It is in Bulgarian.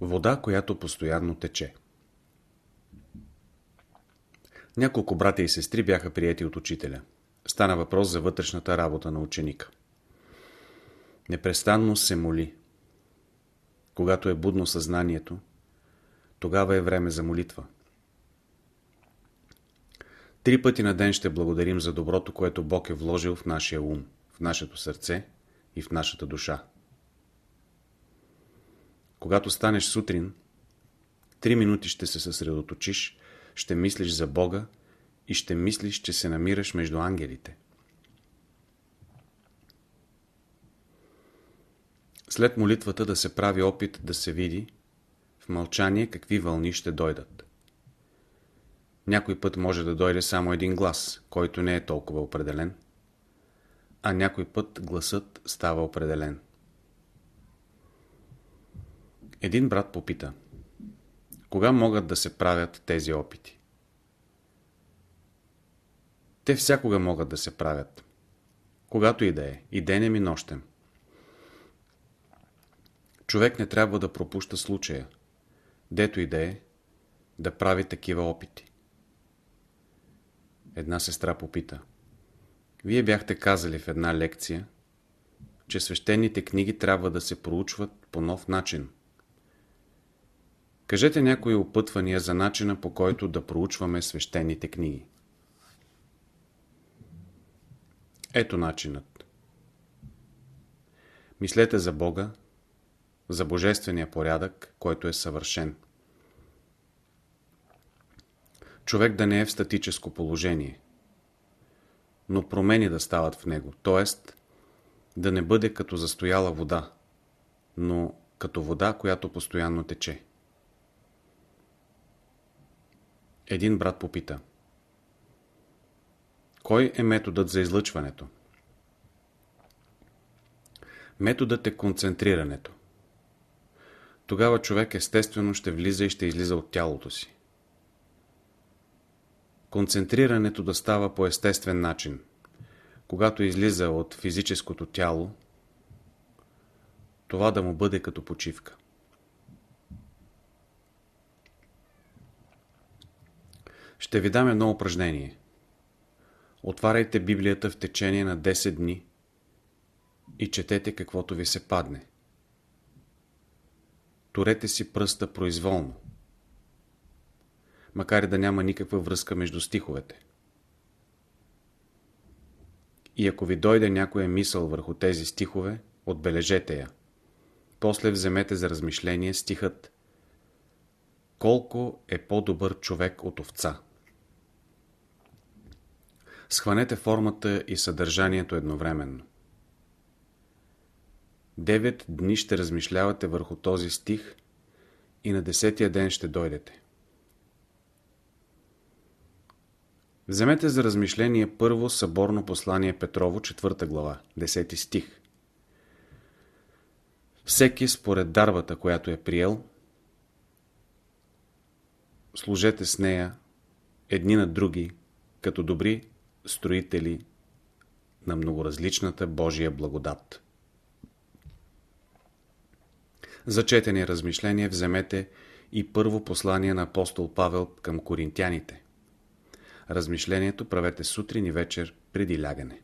Вода, която постоянно тече. Няколко брата и сестри бяха приети от учителя. Стана въпрос за вътрешната работа на ученика. Непрестанно се моли. Когато е будно съзнанието, тогава е време за молитва. Три пъти на ден ще благодарим за доброто, което Бог е вложил в нашия ум, в нашето сърце и в нашата душа. Когато станеш сутрин, три минути ще се съсредоточиш, ще мислиш за Бога и ще мислиш, че се намираш между ангелите. След молитвата да се прави опит да се види в мълчание какви вълни ще дойдат. Някой път може да дойде само един глас, който не е толкова определен, а някой път гласът става определен. Един брат попита, кога могат да се правят тези опити? Те всякога могат да се правят. Когато и да е, и денем и нощем. Човек не трябва да пропуща случая, дето и да е, да прави такива опити. Една сестра попита. Вие бяхте казали в една лекция, че свещените книги трябва да се проучват по нов начин. Кажете някои опътвания за начина по който да проучваме свещените книги. Ето начинът. Мислете за Бога, за Божествения порядък, който е съвършен. Човек да не е в статическо положение, но промени да стават в него, т.е. да не бъде като застояла вода, но като вода, която постоянно тече. Един брат попита. Кой е методът за излъчването? Методът е концентрирането. Тогава човек естествено ще влиза и ще излиза от тялото си. Концентрирането да става по естествен начин. Когато излиза от физическото тяло, това да му бъде като почивка. Ще ви дам едно упражнение. Отваряйте Библията в течение на 10 дни и четете каквото ви се падне. Турете си пръста произволно, макар и да няма никаква връзка между стиховете. И ако ви дойде някоя мисъл върху тези стихове, отбележете я. После вземете за размишление стихът Колко е по-добър човек от овца? Схванете формата и съдържанието едновременно. Девет дни ще размишлявате върху този стих и на десетия ден ще дойдете. Вземете за размишление първо съборно послание Петрово, 4 глава, 10 стих. Всеки според дарбата, която е приел, служете с нея едни на други, като добри строители на многоразличната Божия благодат. За четене размишление вземете и първо послание на апостол Павел към коринтяните. Размишлението правете сутрин и вечер преди лягане.